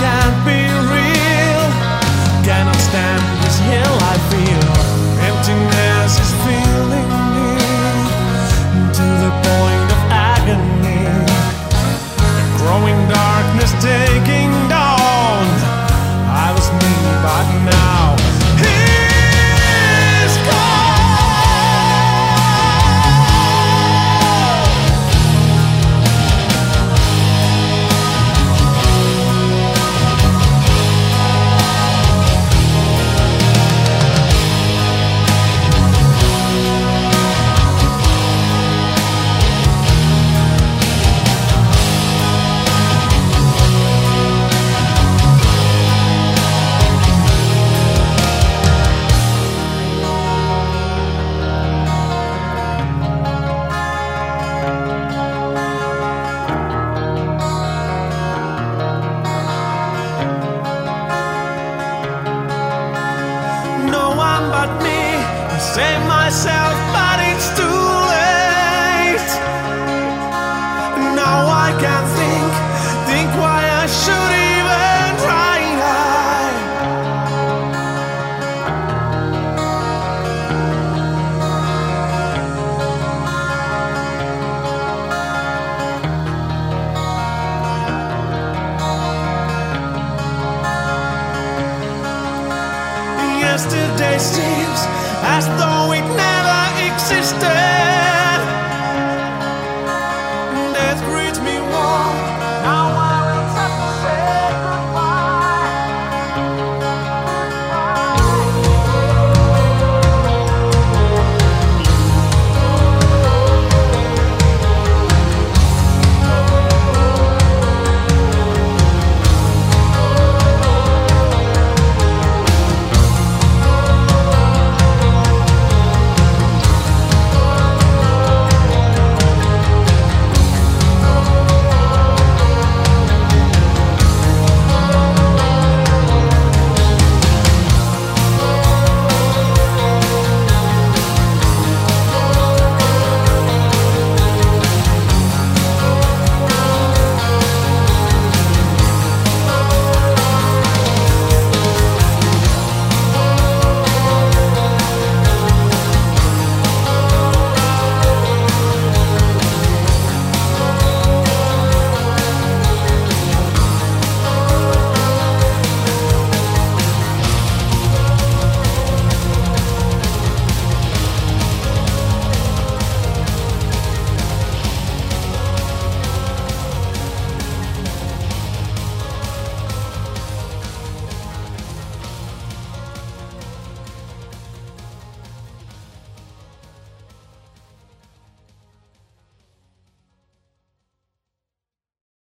can't be taught me. I say myself, but it's too yesterday seems as though it never